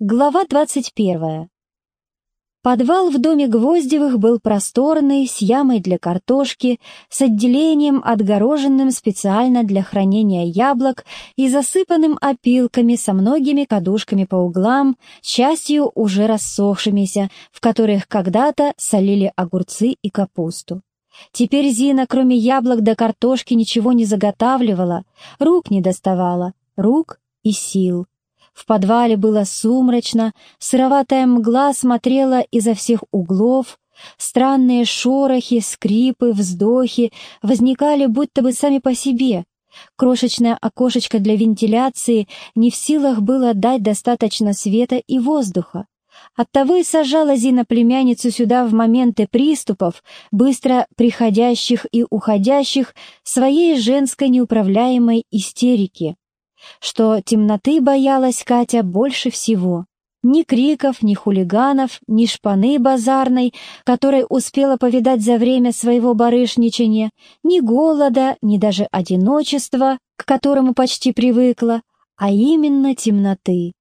Глава 21. Подвал в доме Гвоздевых был просторный, с ямой для картошки, с отделением, отгороженным специально для хранения яблок и засыпанным опилками со многими кадушками по углам, частью уже рассохшимися, в которых когда-то солили огурцы и капусту. Теперь Зина, кроме яблок да картошки, ничего не заготавливала, рук не доставала, рук и сил. В подвале было сумрачно, сыроватая мгла смотрела изо всех углов, странные шорохи, скрипы, вздохи возникали будто бы сами по себе. Крошечное окошечко для вентиляции не в силах было дать достаточно света и воздуха. Оттого и сажала Зина племянницу сюда в моменты приступов, быстро приходящих и уходящих, своей женской неуправляемой истерики что темноты боялась Катя больше всего. Ни криков, ни хулиганов, ни шпаны базарной, которой успела повидать за время своего барышничания, ни голода, ни даже одиночества, к которому почти привыкла, а именно темноты.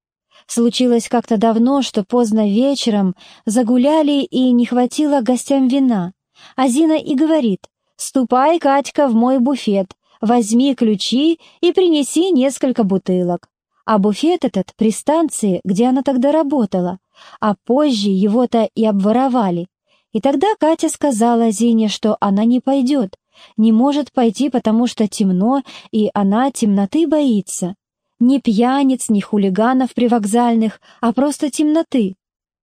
Случилось как-то давно, что поздно вечером загуляли и не хватило гостям вина. А Зина и говорит, «Ступай, Катька, в мой буфет, возьми ключи и принеси несколько бутылок. А буфет этот при станции, где она тогда работала, а позже его-то и обворовали. И тогда Катя сказала Зине, что она не пойдет, не может пойти, потому что темно, и она темноты боится. Ни пьяниц, ни хулиганов привокзальных, а просто темноты.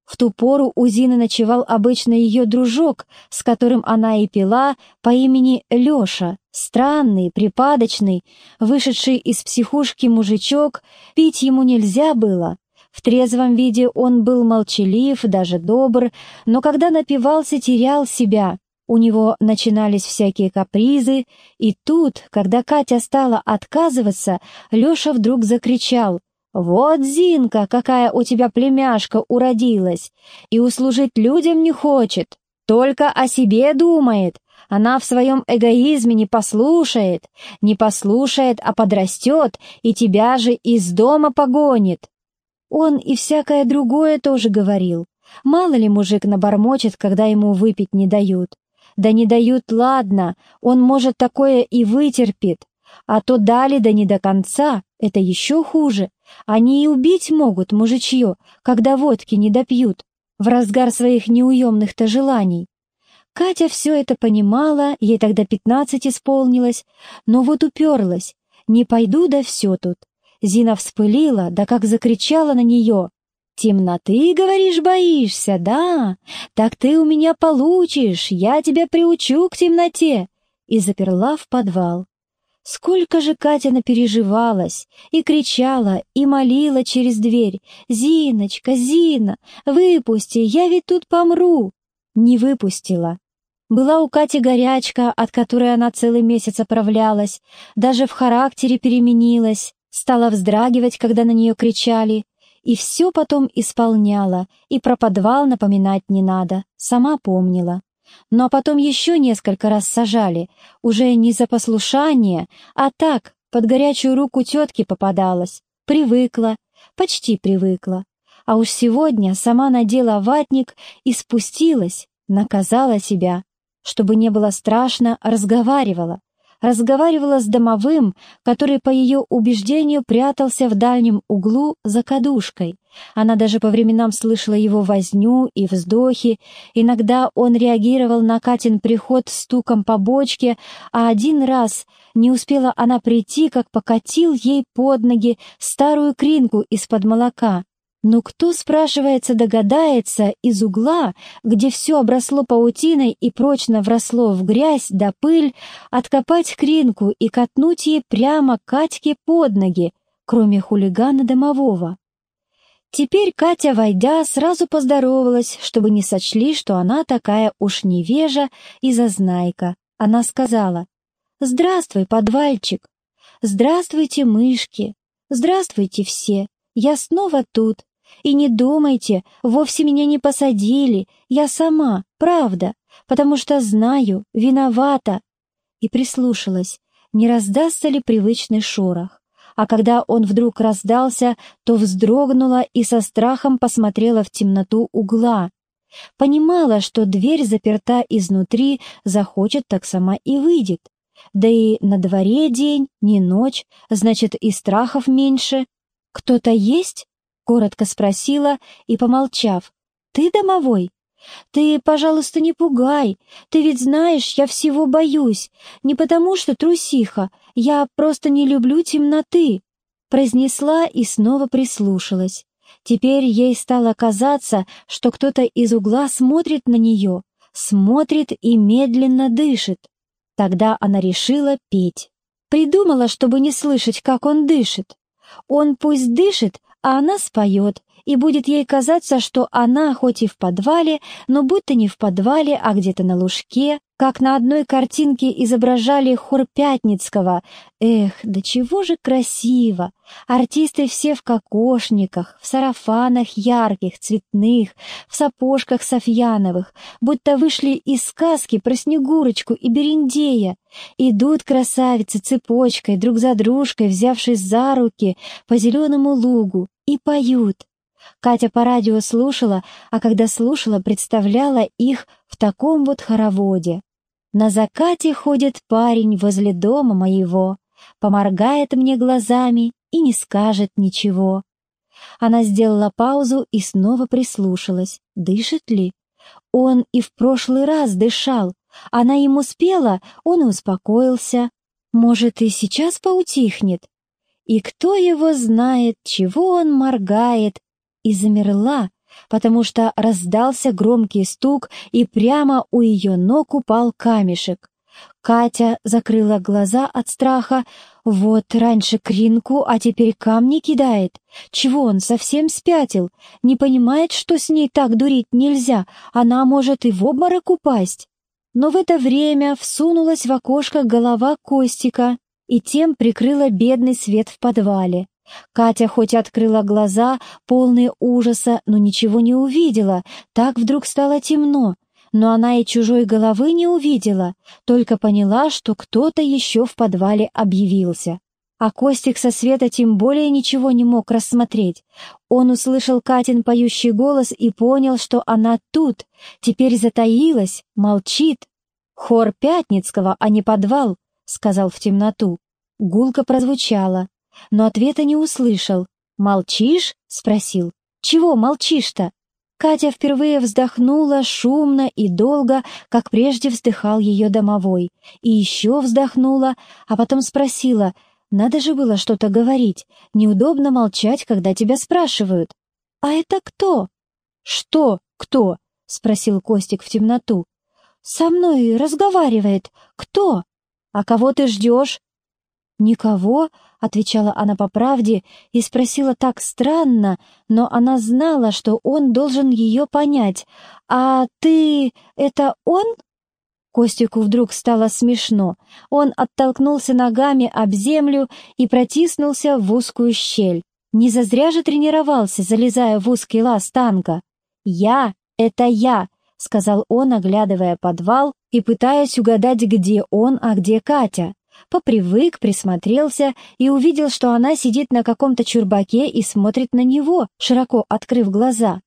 В ту пору у Зины ночевал обычно ее дружок, с которым она и пила, по имени Леша, странный, припадочный, вышедший из психушки мужичок, пить ему нельзя было. В трезвом виде он был молчалив, даже добр, но когда напивался, терял себя. У него начинались всякие капризы, и тут, когда Катя стала отказываться, Леша вдруг закричал — «Вот, Зинка, какая у тебя племяшка уродилась, и услужить людям не хочет, только о себе думает. Она в своем эгоизме не послушает, не послушает, а подрастет, и тебя же из дома погонит». Он и всякое другое тоже говорил. Мало ли мужик набормочет, когда ему выпить не дают. Да не дают, ладно, он, может, такое и вытерпит, а то дали да не до конца, это еще хуже. Они и убить могут, мужичье, когда водки не допьют, в разгар своих неуемных-то желаний. Катя все это понимала, ей тогда пятнадцать исполнилось, но вот уперлась. «Не пойду, да все тут». Зина вспылила, да как закричала на нее. «Темноты, говоришь, боишься, да? Так ты у меня получишь, я тебя приучу к темноте!» И заперла в подвал. Сколько же Катя напереживалась и кричала, и молила через дверь. «Зиночка, Зина, выпусти, я ведь тут помру!» Не выпустила. Была у Кати горячка, от которой она целый месяц оправлялась, даже в характере переменилась, стала вздрагивать, когда на нее кричали, и все потом исполняла, и про подвал напоминать не надо, сама помнила. Но потом еще несколько раз сажали, уже не за послушание, а так, под горячую руку тетки попадалась. Привыкла, почти привыкла. А уж сегодня сама надела ватник и спустилась, наказала себя. Чтобы не было страшно, разговаривала разговаривала с домовым, который, по ее убеждению, прятался в дальнем углу за кадушкой. Она даже по временам слышала его возню и вздохи. Иногда он реагировал на Катин приход стуком по бочке, а один раз не успела она прийти, как покатил ей под ноги старую кринку из-под молока. Но кто, спрашивается, догадается из угла, где все обросло паутиной и прочно вросло в грязь да пыль, откопать кринку и катнуть ей прямо Катьке под ноги, кроме хулигана домового? Теперь Катя, войдя, сразу поздоровалась, чтобы не сочли, что она такая уж невежа и зазнайка. Она сказала, «Здравствуй, подвальчик! Здравствуйте, мышки! Здравствуйте все! Я снова тут, и не думайте, вовсе меня не посадили, я сама, правда, потому что знаю, виновата. И прислушалась, не раздастся ли привычный шорох. а когда он вдруг раздался, то вздрогнула и со страхом посмотрела в темноту угла. Понимала, что дверь заперта изнутри, захочет, так сама и выйдет. Да и на дворе день, не ночь, значит, и страхов меньше. «Кто-то есть?» — коротко спросила и, помолчав, «Ты домовой?» «Ты, пожалуйста, не пугай. Ты ведь знаешь, я всего боюсь. Не потому что трусиха, я просто не люблю темноты», — произнесла и снова прислушалась. Теперь ей стало казаться, что кто-то из угла смотрит на нее, смотрит и медленно дышит. Тогда она решила петь. Придумала, чтобы не слышать, как он дышит. Он пусть дышит, а она споет, и будет ей казаться, что она хоть и в подвале, но будто не в подвале, а где-то на лужке, как на одной картинке изображали хор Пятницкого. Эх, да чего же красиво! Артисты все в кокошниках, в сарафанах ярких, цветных, в сапожках софьяновых, будто вышли из сказки про Снегурочку и Берендея. Идут красавицы цепочкой, друг за дружкой, взявшись за руки по зеленому лугу, и поют. Катя по радио слушала, а когда слушала, представляла их в таком вот хороводе. На закате ходит парень возле дома моего, поморгает мне глазами и не скажет ничего. Она сделала паузу и снова прислушалась. Дышит ли? Он и в прошлый раз дышал. Она ему спела, он и успокоился. Может, и сейчас поутихнет? И кто его знает, чего он моргает и замерла, потому что раздался громкий стук, и прямо у ее ног упал камешек. Катя закрыла глаза от страха. Вот раньше кринку, а теперь камни кидает. Чего он совсем спятил? Не понимает, что с ней так дурить нельзя, она может и в обморок упасть. Но в это время всунулась в окошко голова Костика и тем прикрыла бедный свет в подвале. Катя хоть открыла глаза, полные ужаса, но ничего не увидела, так вдруг стало темно. Но она и чужой головы не увидела, только поняла, что кто-то еще в подвале объявился. А Костик со света тем более ничего не мог рассмотреть. Он услышал Катин поющий голос и понял, что она тут, теперь затаилась, молчит. «Хор Пятницкого, а не подвал», — сказал в темноту. Гулка прозвучала но ответа не услышал. «Молчишь?» — спросил. «Чего молчишь-то?» Катя впервые вздохнула шумно и долго, как прежде вздыхал ее домовой, и еще вздохнула, а потом спросила, «Надо же было что-то говорить, неудобно молчать, когда тебя спрашивают». «А это кто?» «Что кто?» — спросил Костик в темноту. «Со мной разговаривает. Кто? А кого ты ждешь?» «Никого», — отвечала она по правде и спросила так странно, но она знала, что он должен ее понять. «А ты... это он?» Костику вдруг стало смешно. Он оттолкнулся ногами об землю и протиснулся в узкую щель. Не зазря же тренировался, залезая в узкий лаз танка. «Я — это я», — сказал он, оглядывая подвал и пытаясь угадать, где он, а где Катя попривык, присмотрелся и увидел, что она сидит на каком-то чурбаке и смотрит на него, широко открыв глаза.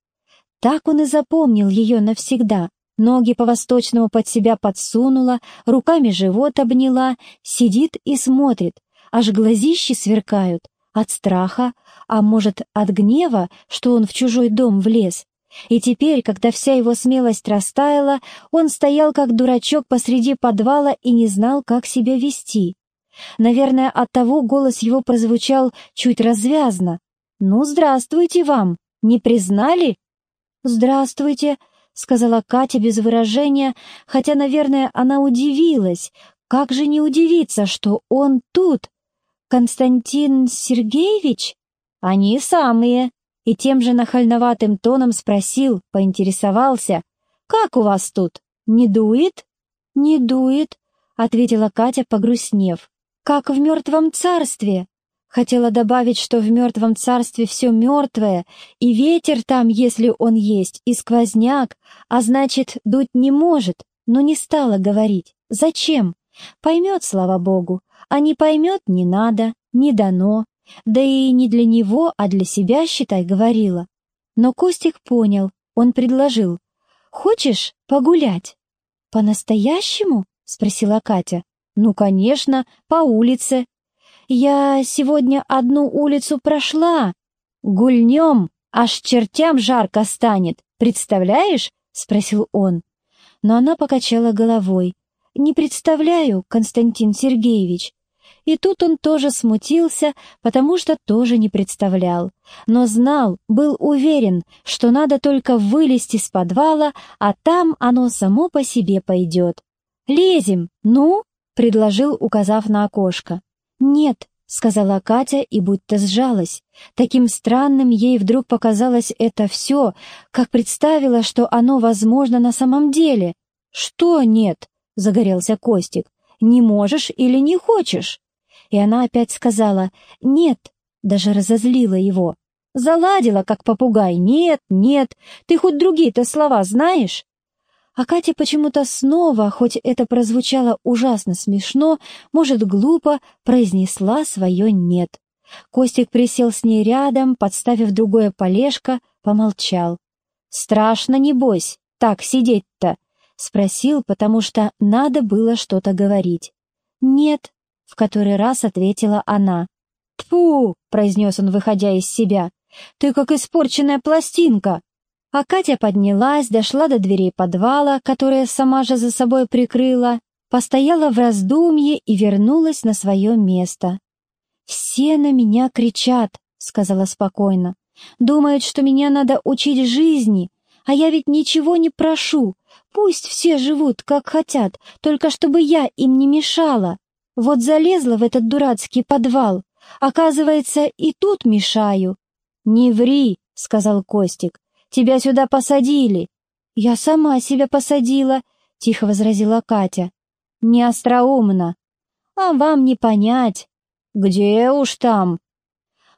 Так он и запомнил ее навсегда. Ноги по-восточному под себя подсунула, руками живот обняла, сидит и смотрит, аж глазищи сверкают, от страха, а может, от гнева, что он в чужой дом влез. И теперь, когда вся его смелость растаяла, он стоял как дурачок посреди подвала и не знал, как себя вести. Наверное, оттого голос его прозвучал чуть развязно. «Ну, здравствуйте вам! Не признали?» «Здравствуйте», — сказала Катя без выражения, хотя, наверное, она удивилась. Как же не удивиться, что он тут? «Константин Сергеевич?» «Они самые», и тем же нахальноватым тоном спросил, поинтересовался, «Как у вас тут? Не дует?» «Не дует», — ответила Катя, погрустнев. «Как в мертвом царстве». Хотела добавить, что в мертвом царстве все мертвое, и ветер там, если он есть, и сквозняк, а значит, дуть не может, но не стала говорить. Зачем? Поймет, слава богу, а не поймет, не надо, не дано. Да и не для него, а для себя, считай, говорила. Но Костик понял, он предложил. «Хочешь погулять?» «По-настоящему?» — спросила Катя. «Ну, конечно, по улице». «Я сегодня одну улицу прошла. Гульнем, аж чертям жарко станет, представляешь?» — спросил он. Но она покачала головой. «Не представляю, Константин Сергеевич. И тут он тоже смутился, потому что тоже не представлял. Но знал, был уверен, что надо только вылезти с подвала, а там оно само по себе пойдет. «Лезем, ну?» — предложил, указав на окошко. «Нет», — сказала Катя и будто сжалась. Таким странным ей вдруг показалось это все, как представила, что оно возможно на самом деле. «Что нет?» — загорелся Костик. «Не можешь или не хочешь?» И она опять сказала «нет», даже разозлила его. Заладила, как попугай «нет, нет, ты хоть другие-то слова знаешь?» А Катя почему-то снова, хоть это прозвучало ужасно смешно, может, глупо, произнесла свое «нет». Костик присел с ней рядом, подставив другое полежко, помолчал. «Страшно, небось, так сидеть-то?» — спросил, потому что надо было что-то говорить. «Нет», в который раз ответила она. «Тьфу!» — произнес он, выходя из себя. «Ты как испорченная пластинка!» А Катя поднялась, дошла до дверей подвала, которая сама же за собой прикрыла, постояла в раздумье и вернулась на свое место. «Все на меня кричат», — сказала спокойно. «Думают, что меня надо учить жизни, а я ведь ничего не прошу. Пусть все живут, как хотят, только чтобы я им не мешала. Вот залезла в этот дурацкий подвал. Оказывается, и тут мешаю. «Не ври», — сказал Костик. «Тебя сюда посадили». «Я сама себя посадила», — тихо возразила Катя. «Не остроумно». «А вам не понять». «Где уж там?»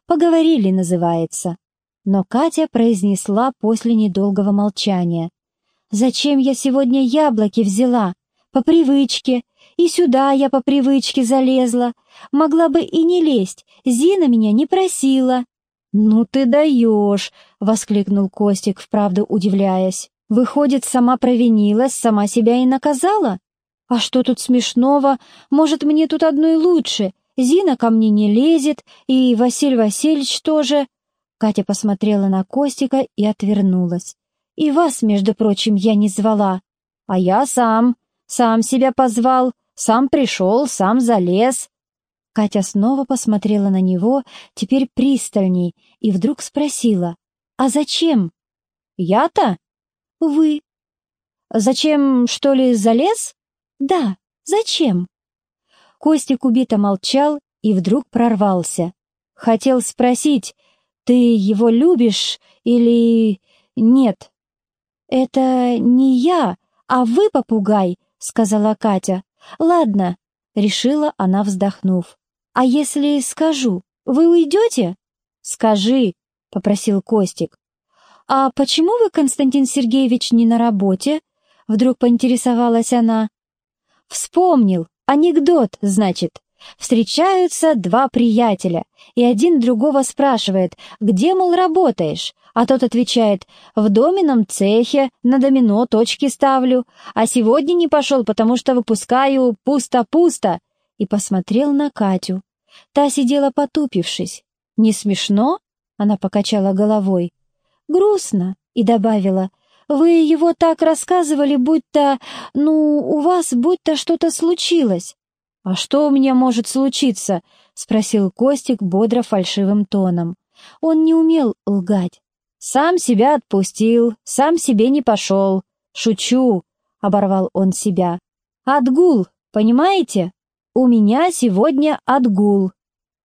«Поговорили» называется. Но Катя произнесла после недолгого молчания. «Зачем я сегодня яблоки взяла? По привычке. И сюда я по привычке залезла. Могла бы и не лезть, Зина меня не просила». «Ну ты даешь!» — воскликнул Костик, вправду удивляясь. «Выходит, сама провинилась, сама себя и наказала? А что тут смешного? Может, мне тут одной лучше? Зина ко мне не лезет, и Василий Васильевич тоже...» Катя посмотрела на Костика и отвернулась. «И вас, между прочим, я не звала. А я сам, сам себя позвал. Сам пришел, сам залез». Катя снова посмотрела на него, теперь пристальней, и вдруг спросила, «А зачем?» «Я-то?» «Вы». «Зачем, что ли, залез?» «Да, зачем?» Костик убито молчал и вдруг прорвался. Хотел спросить, «Ты его любишь или нет?» «Это не я, а вы, попугай», — сказала Катя. «Ладно», — решила она, вздохнув. «А если скажу, вы уйдете?» «Скажи», — попросил Костик. «А почему вы, Константин Сергеевич, не на работе?» Вдруг поинтересовалась она. «Вспомнил. Анекдот, значит. Встречаются два приятеля, и один другого спрашивает, где, мол, работаешь? А тот отвечает, в доменном цехе на домино точки ставлю, а сегодня не пошел, потому что выпускаю пусто-пусто. И посмотрел на Катю. Та сидела потупившись. «Не смешно?» — она покачала головой. «Грустно», — и добавила. «Вы его так рассказывали, будто... Ну, у вас будто что-то случилось». «А что у меня может случиться?» — спросил Костик бодро фальшивым тоном. Он не умел лгать. «Сам себя отпустил, сам себе не пошел. Шучу», — оборвал он себя. «Отгул, понимаете? У меня сегодня отгул».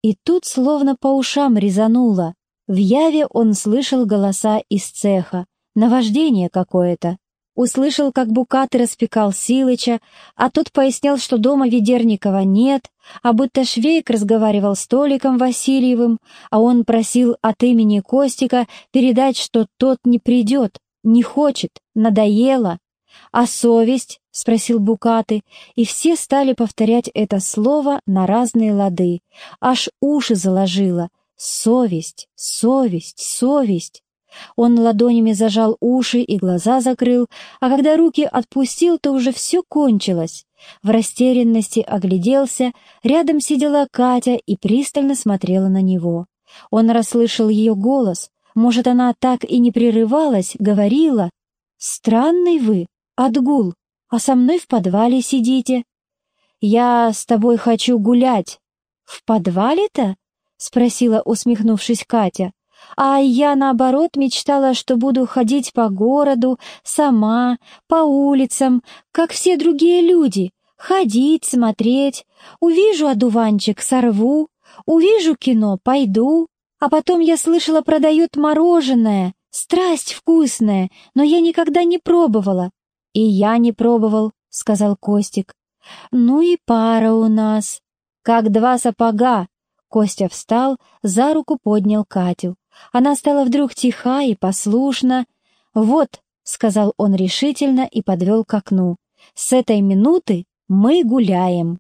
И тут словно по ушам резануло. В яве он слышал голоса из цеха, наваждение какое-то. Услышал, как Букаты распекал Силыча, а тот пояснял, что дома Ведерникова нет, а будто Швейк разговаривал с Толиком Васильевым, а он просил от имени Костика передать, что тот не придет, не хочет, надоело. «А совесть?» — спросил Букаты, и все стали повторять это слово на разные лады. Аж уши заложило. «Совесть, совесть, совесть!» Он ладонями зажал уши и глаза закрыл, а когда руки отпустил, то уже все кончилось. В растерянности огляделся, рядом сидела Катя и пристально смотрела на него. Он расслышал ее голос. Может, она так и не прерывалась, говорила. «Странный вы, отгул, а со мной в подвале сидите». «Я с тобой хочу гулять». «В подвале-то?» — спросила, усмехнувшись Катя. «А я, наоборот, мечтала, что буду ходить по городу, сама, по улицам, как все другие люди, ходить, смотреть. Увижу одуванчик — сорву, увижу кино — пойду. А потом я слышала, продают мороженое, страсть вкусная, но я никогда не пробовала». «И я не пробовал», — сказал Костик. «Ну и пара у нас. Как два сапога». Костя встал, за руку поднял Катю. Она стала вдруг тиха и послушна. «Вот», — сказал он решительно и подвел к окну, — «с этой минуты мы гуляем».